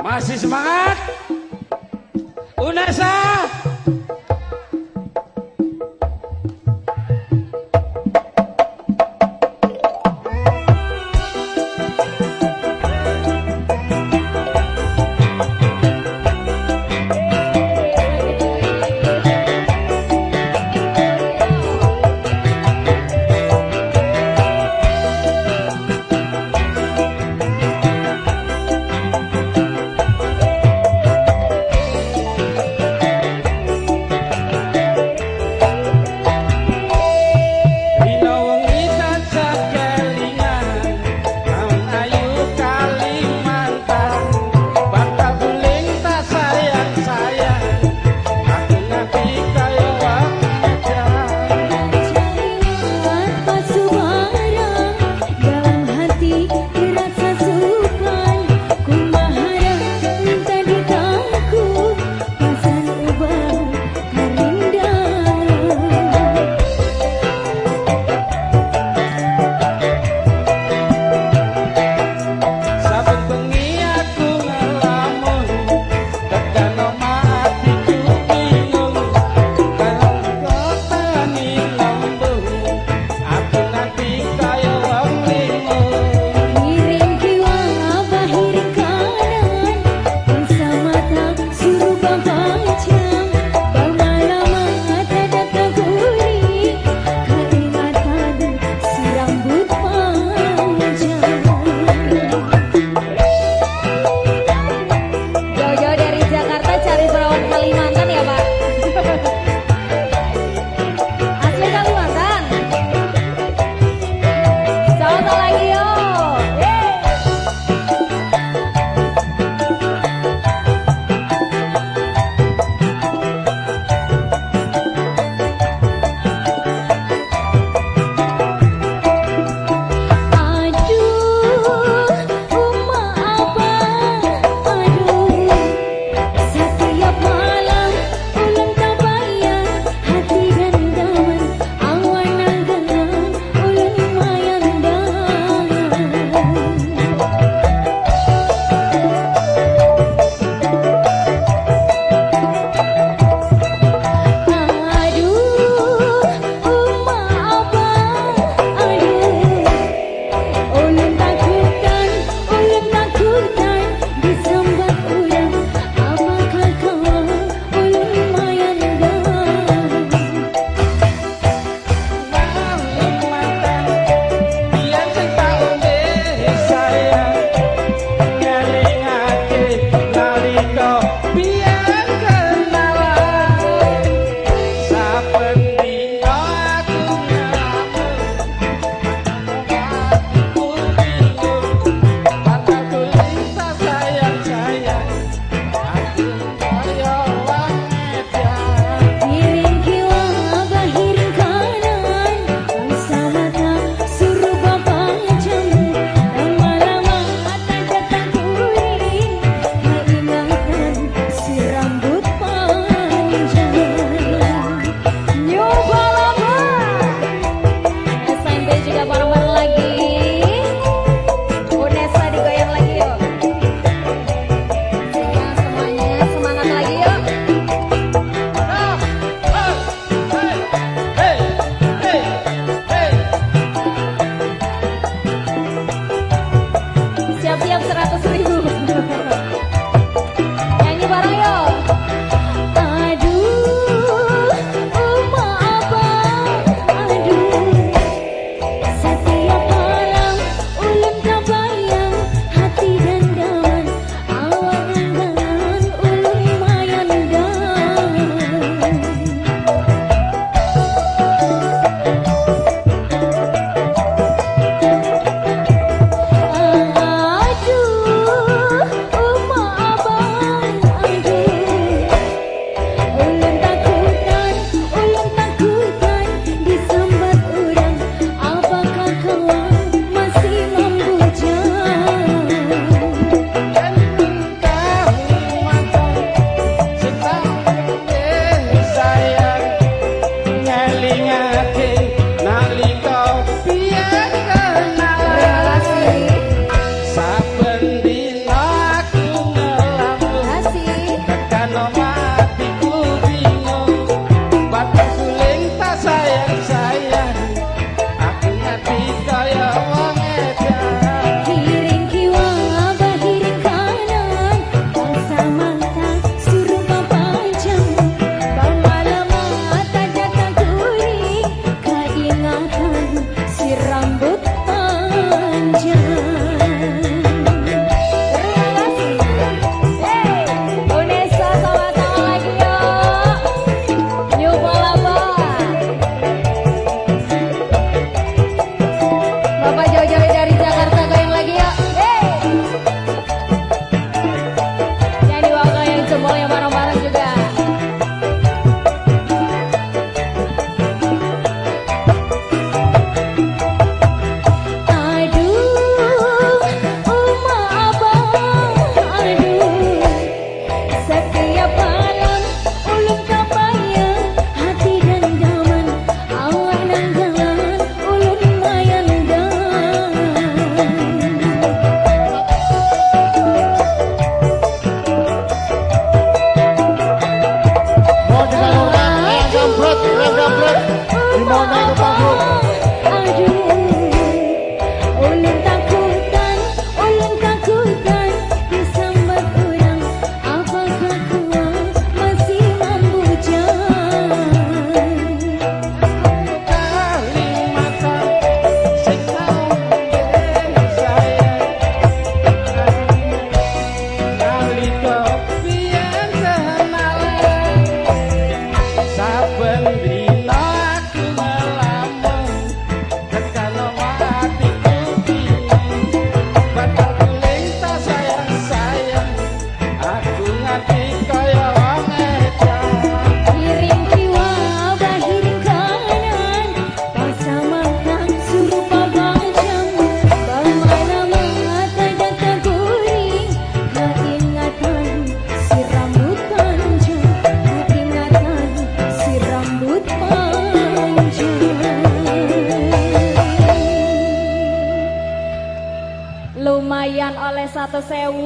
Masih semangat? Unesa si rambut panjang. bangkrut, yang bangkrut, di mana itu. você é o